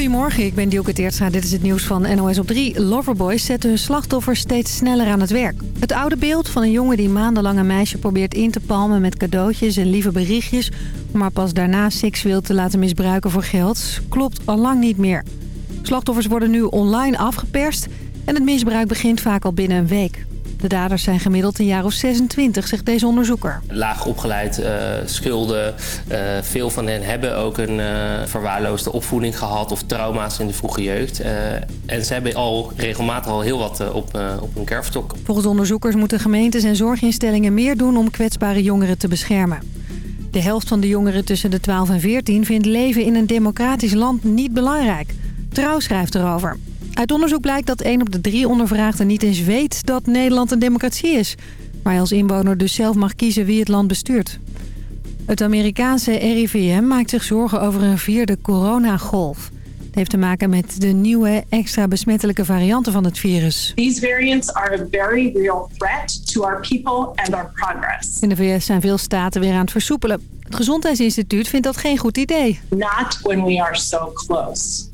Goedemorgen, ik ben Dielke Teertstra. Dit is het nieuws van NOS op 3. Loverboys zetten hun slachtoffers steeds sneller aan het werk. Het oude beeld van een jongen die maandenlang een meisje probeert in te palmen... met cadeautjes en lieve berichtjes... om haar pas daarna seksueel te laten misbruiken voor geld... klopt al lang niet meer. Slachtoffers worden nu online afgeperst... en het misbruik begint vaak al binnen een week. De daders zijn gemiddeld een jaar of 26, zegt deze onderzoeker. Laag opgeleid, uh, schulden. Uh, veel van hen hebben ook een uh, verwaarloosde opvoeding gehad of trauma's in de vroege jeugd. en ze hebben al regelmatig al heel wat op, op hun kerfstok. Volgens onderzoekers moeten gemeentes en zorginstellingen meer doen om kwetsbare jongeren te beschermen. De helft van de jongeren tussen de 12 en 14 vindt leven in een democratisch land niet belangrijk. Trouw schrijft erover. Uit onderzoek blijkt dat 1 op de drie ondervraagden niet eens weet dat Nederland een democratie is. Waar je als inwoner dus zelf mag kiezen wie het land bestuurt. Het Amerikaanse RIVM maakt zich zorgen over een vierde coronagolf. Het heeft te maken met de nieuwe, extra besmettelijke varianten van het virus. These variants are a very real threat to our people and our progress. In de VS zijn veel staten weer aan het versoepelen. Het Gezondheidsinstituut vindt dat geen goed idee. Not when we are so close.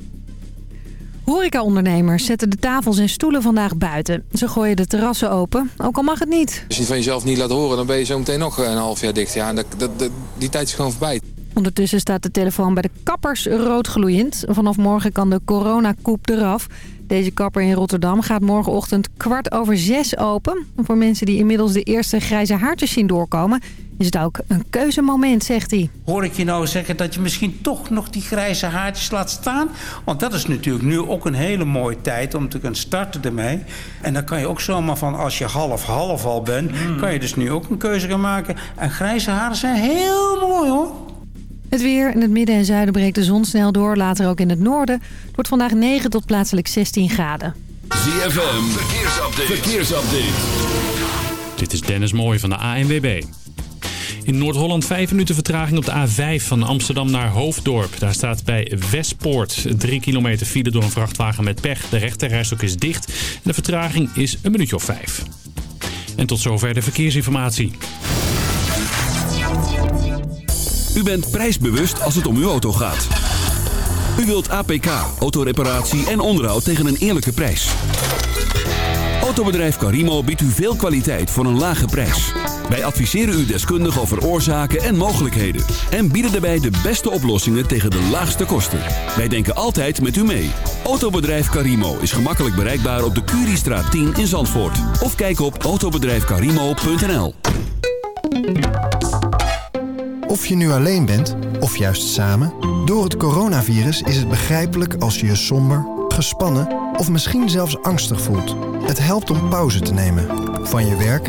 Horecaondernemers zetten de tafels en stoelen vandaag buiten. Ze gooien de terrassen open, ook al mag het niet. Als je het van jezelf niet laat horen, dan ben je zo meteen nog een half jaar dicht. Ja, dat, dat, die tijd is gewoon voorbij. Ondertussen staat de telefoon bij de kappers roodgloeiend. Vanaf morgen kan de coronakoep eraf. Deze kapper in Rotterdam gaat morgenochtend kwart over zes open. Voor mensen die inmiddels de eerste grijze haartjes zien doorkomen is het ook een keuzemoment, zegt hij. Hoor ik je nou zeggen dat je misschien toch nog die grijze haartjes laat staan? Want dat is natuurlijk nu ook een hele mooie tijd om te kunnen starten ermee. En dan kan je ook zomaar van als je half-half al bent... Mm. kan je dus nu ook een keuze gaan maken. En grijze haren zijn heel mooi hoor. Het weer in het midden en zuiden breekt de zon snel door. Later ook in het noorden. Het wordt vandaag 9 tot plaatselijk 16 graden. ZFM, verkeersupdate. verkeersupdate. Dit is Dennis Mooij van de ANWB. In Noord-Holland 5 minuten vertraging op de A5 van Amsterdam naar Hoofddorp. Daar staat bij Westpoort 3 kilometer file door een vrachtwagen met pech. De rechterrijstok is dicht en de vertraging is een minuutje of 5. En tot zover de verkeersinformatie. U bent prijsbewust als het om uw auto gaat. U wilt APK, autoreparatie en onderhoud tegen een eerlijke prijs. Autobedrijf Carimo biedt u veel kwaliteit voor een lage prijs. Wij adviseren u deskundig over oorzaken en mogelijkheden. En bieden daarbij de beste oplossingen tegen de laagste kosten. Wij denken altijd met u mee. Autobedrijf Carimo is gemakkelijk bereikbaar op de Curiestraat 10 in Zandvoort. Of kijk op autobedrijfcarimo.nl Of je nu alleen bent, of juist samen... door het coronavirus is het begrijpelijk als je je somber, gespannen... of misschien zelfs angstig voelt. Het helpt om pauze te nemen. Van je werk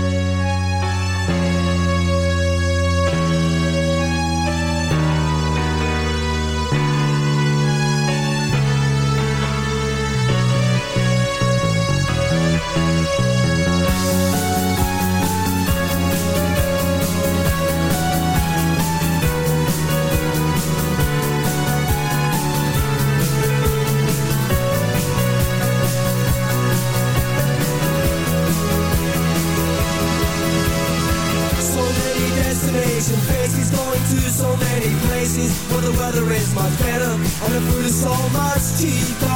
Heavy. I the players ready by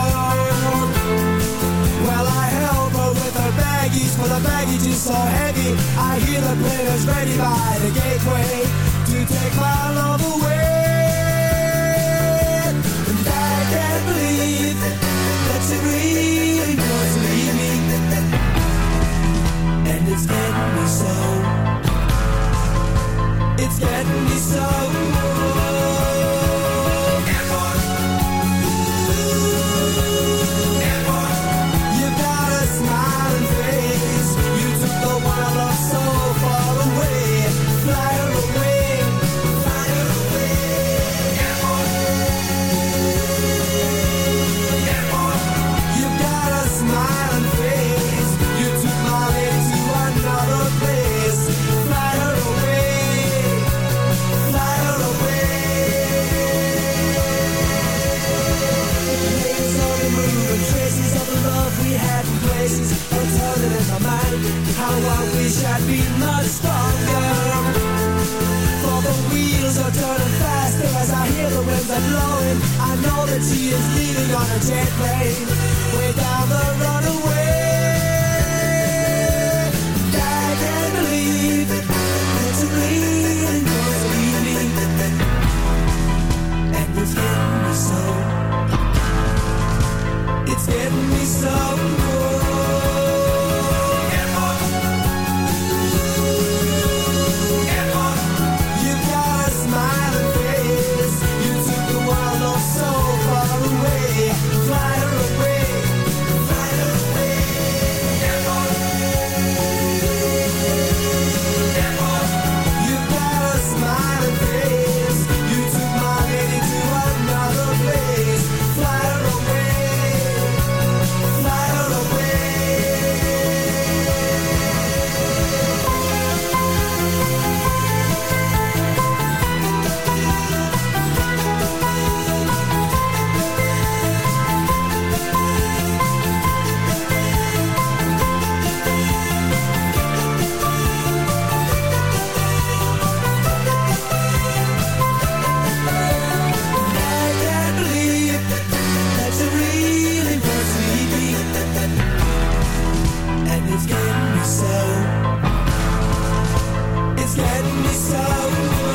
setting me so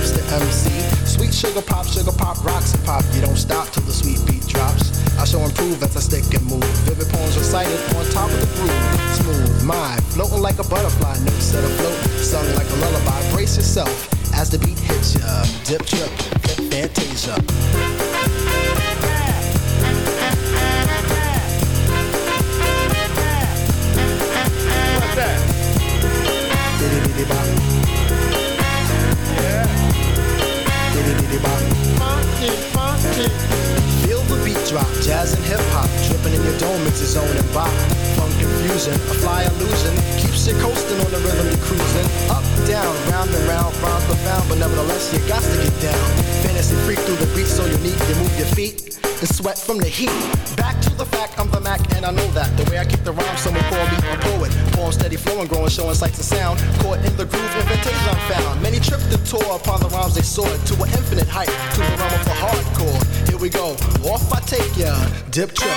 Herbs the MC. Sweet sugar pop, sugar pop, rocks and pop. You don't stop till the sweet beat drops. I shall improve as I stick and move. Vivid poems recited on top of the groove. Smooth mind, floating like a butterfly. No set float, sung like a lullaby. Brace yourself as the beat hits ya. Dip, trip, fantasia. What's that? flip, fantasia. Bop. funky, funky. Feel the beat drop, jazz and hip hop in your dome, it's his own and bop. From confusion, a fly illusion. Keeps you coasting on the rhythm you're cruising. Up, down, round and round, rhymes profound, but nevertheless, you got to get down. Fantasy freak through the beat, so unique, you move your feet and sweat from the heat. Back to the fact, I'm the Mac, and I know that. The way I keep the rhyme, someone call me a poet. Form steady flowing, growing, showing sights and sound. Caught in the groove, invitation I'm found. Many trip the tour upon the rhymes they soared to an infinite height, to the realm of the hardcore. Here we go, off I take ya, dip trip.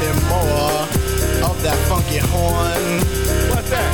me more of that funky horn. What's that?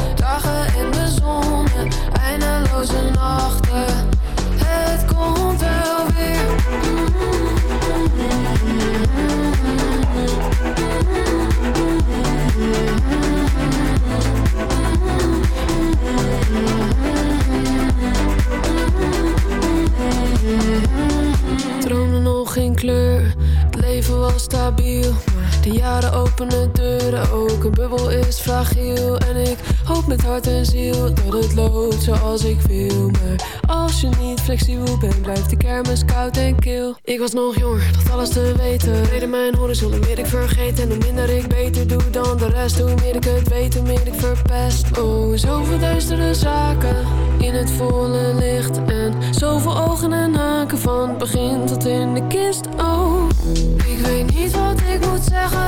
Dagen in de zon, eindeloze nachten. Het komt wel weer. Droomde nog geen kleur, het leven was stabiel. De jaren openen deuren, ook een bubbel is fragiel. En ik hoop met hart en ziel dat het loopt zoals ik wil. Maar als je niet flexibel bent, blijft de kermis koud en kil. Ik was nog jonger, dacht alles te weten. Reden mijn horizon, hoe meer ik vergeet. En hoe minder ik beter doe dan de rest. Hoe meer ik het weet, hoe meer ik verpest. Oh, zoveel duistere zaken in het volle licht. En zoveel ogen en haken van het begin tot in de kist. Oh, ik weet niet wat ik moet zeggen,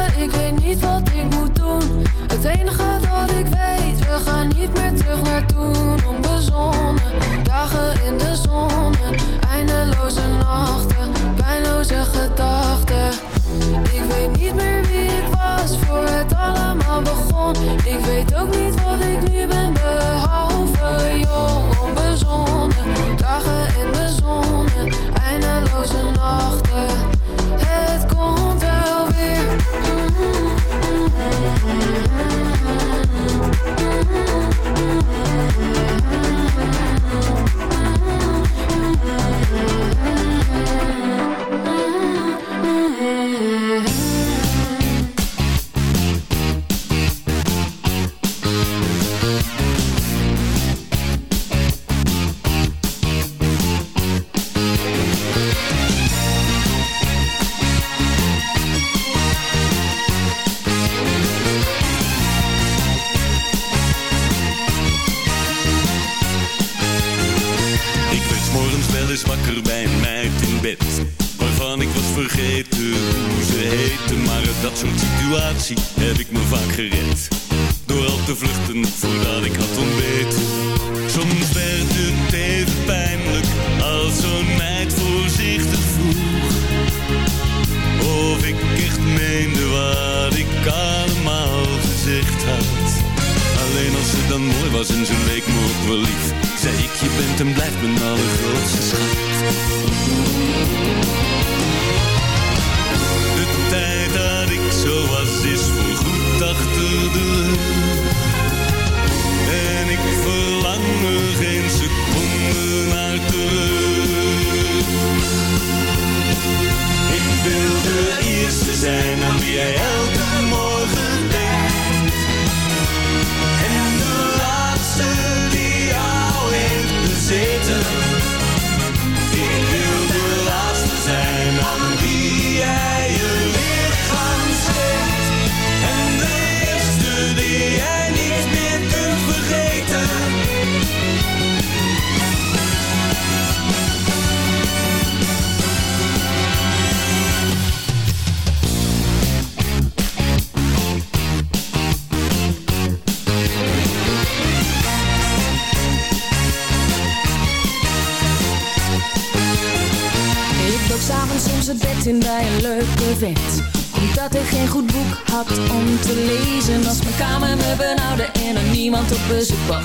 niemand op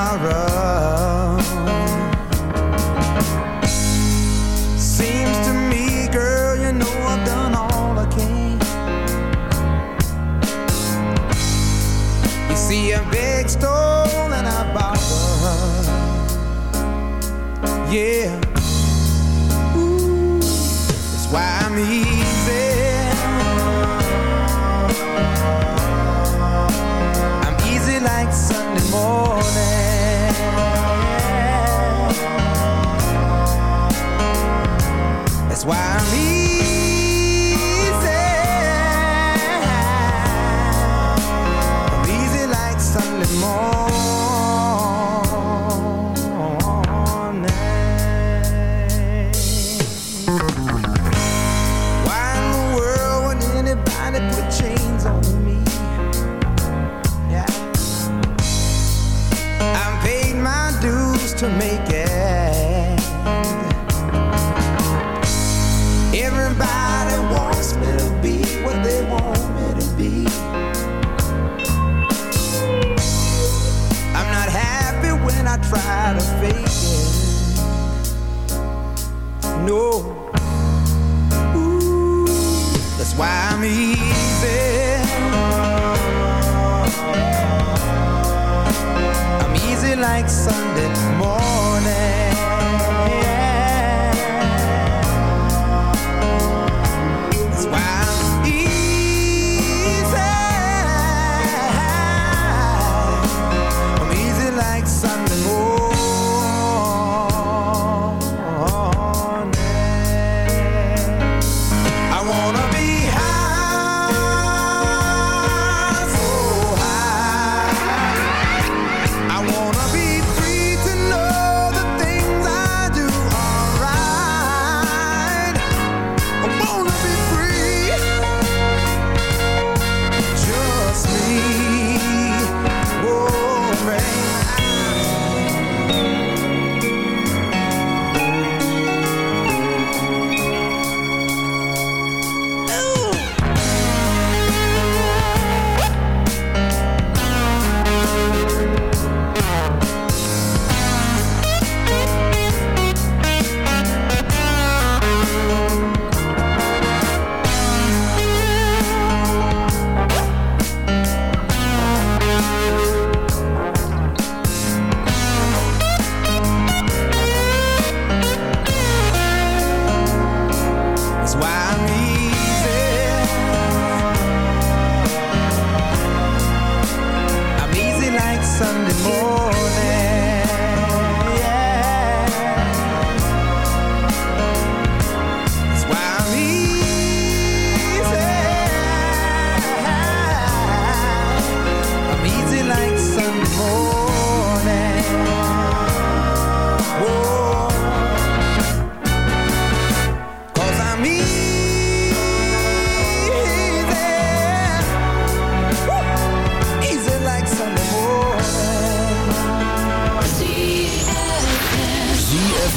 tomorrow.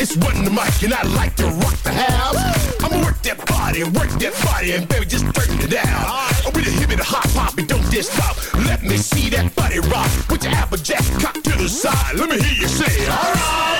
It's run the mic and I like to rock the house. I'ma work that body, work that body, and baby just turn it down. Right. I'm gonna hit it hot pop and don't diss stop. Let me see that body rock. Put your apple jack cock to the side. Let me hear you say, alright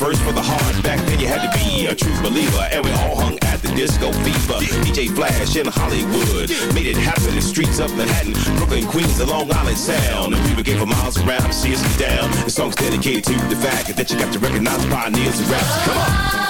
verse for the hard. Back then you had to be a true believer, and we all hung at the disco fever. DJ Flash in Hollywood made it happen in the streets of Manhattan, Brooklyn, Queens, the Long Island Sound. And people came for miles around to see us down. The song's dedicated to the fact that you got to recognize pioneers and raps. Come on.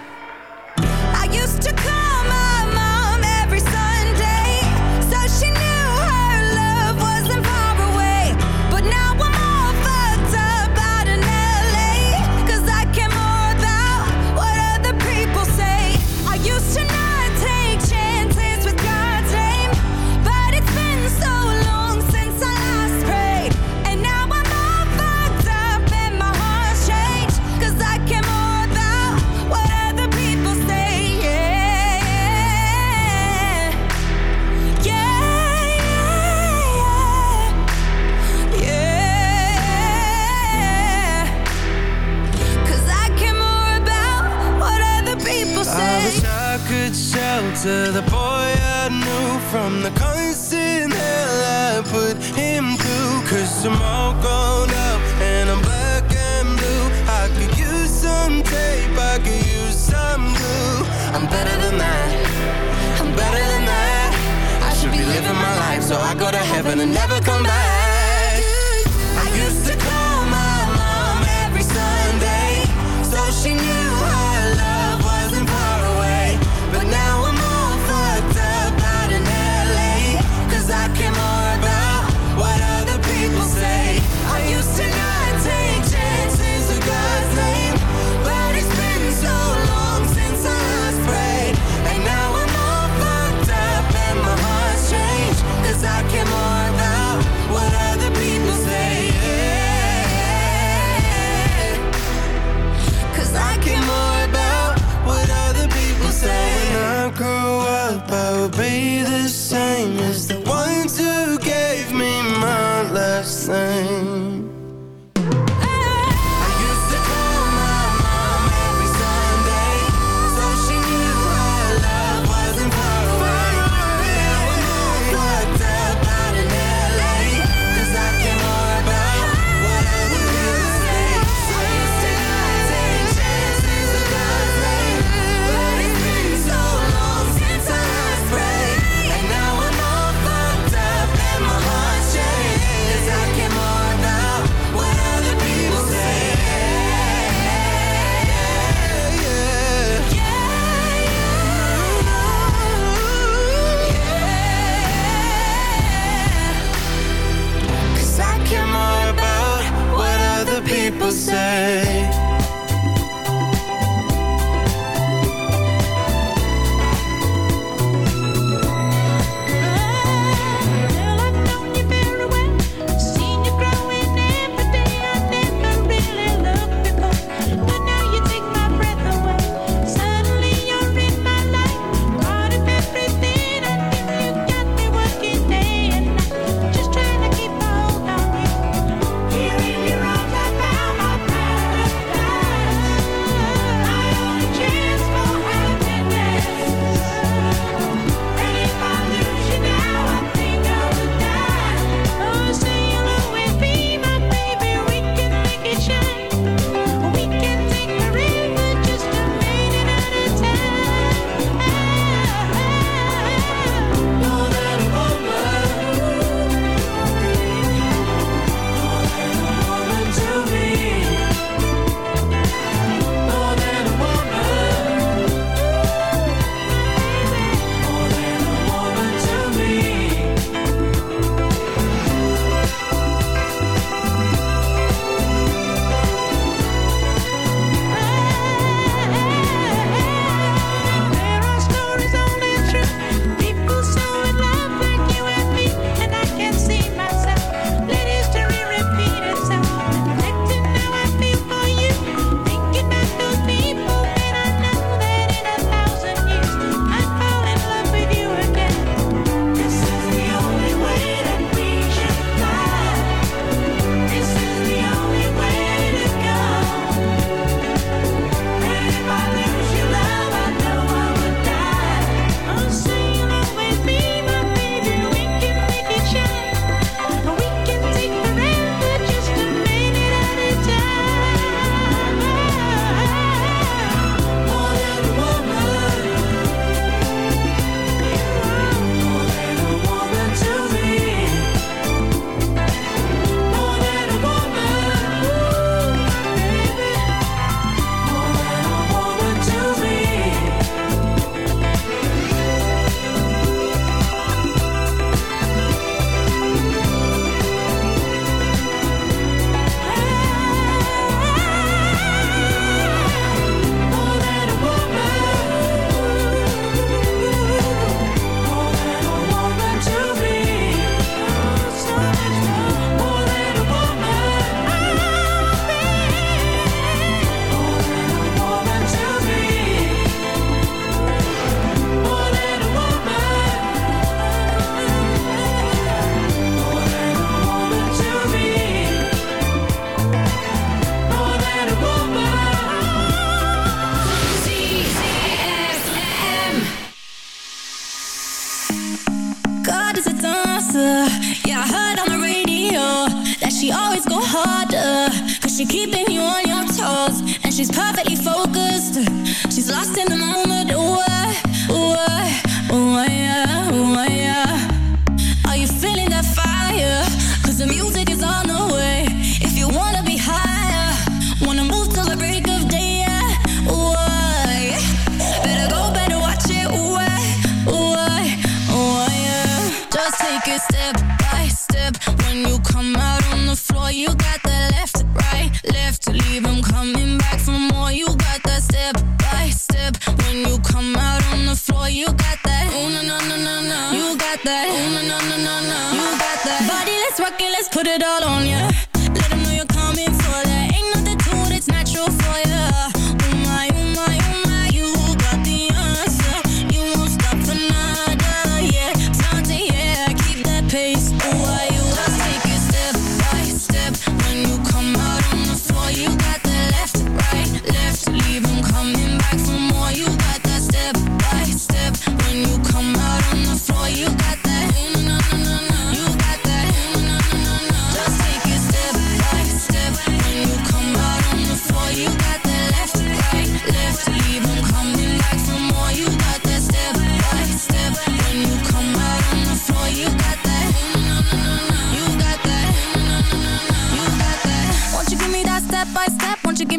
I go to heaven and never come back.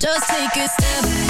Just take a step.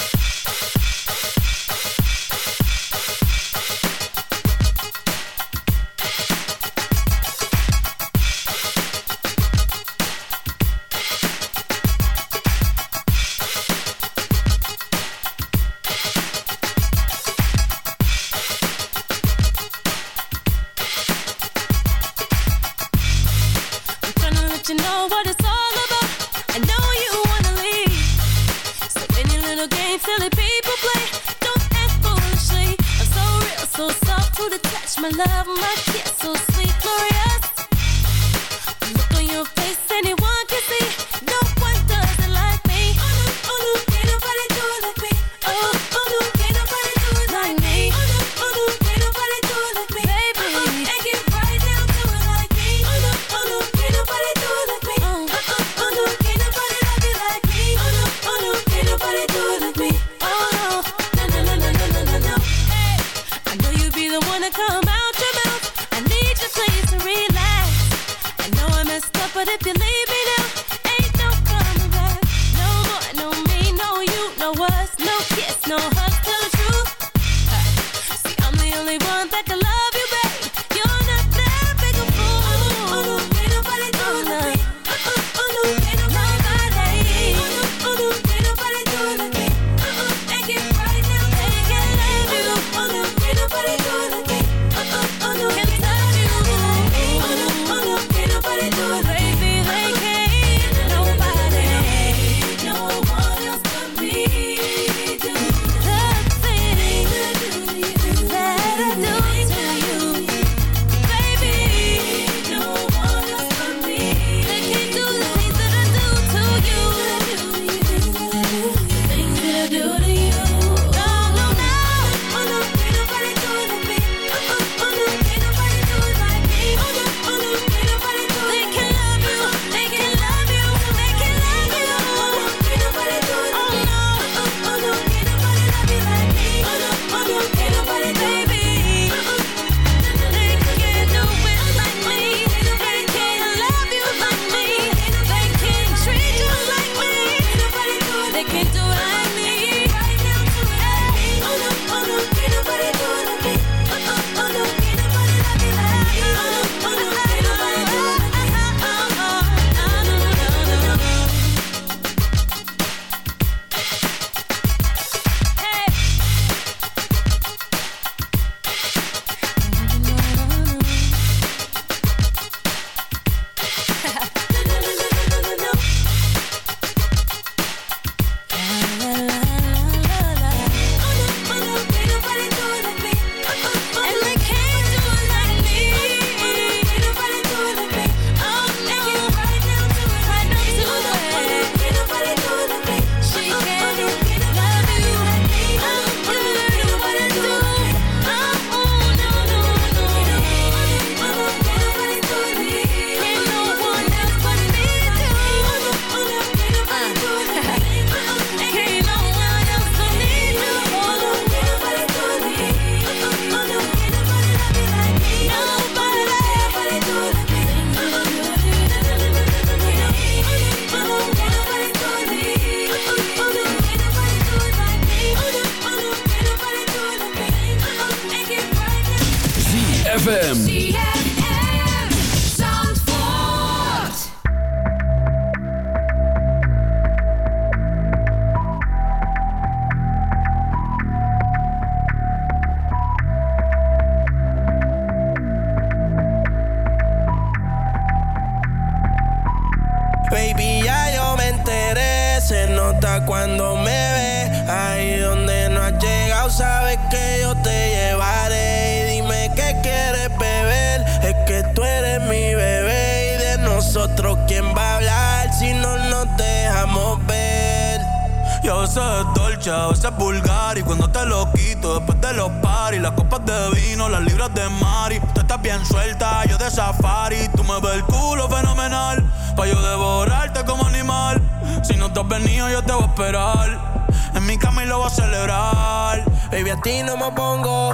veces es dolce, a veces es vulgar Y cuando te lo quito después de los paris Las copas de vino, las libras de mari. Tú estás bien suelta, yo de safari. Tú me ves el culo fenomenal Pa' yo devorarte como animal. Si no te has venido yo te voy a esperar. En mi cama y lo voy a celebrar. Baby, a ti no me pongo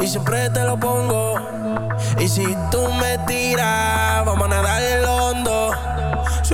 y siempre te lo pongo. Y si tú me tiras, vamos a nadar el hondo.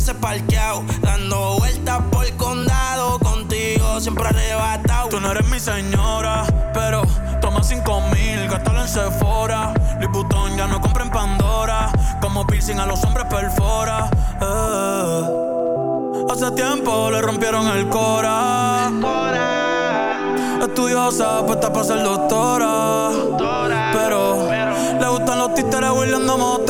tuviese parqueado. Dando vueltas por el condado. Contigo siempre arrebatado. Tú no eres mi señora, pero toma cinco mil, gástalo en Sephora. Vuitton ya no compra en Pandora. Como piercing a los hombres perfora. Eh. Hace tiempo le rompieron el cora. Estudiosa, puesta para ser doctora. Pero le gustan los títeres huirleando motora.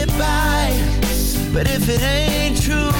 Get by, but if it ain't true,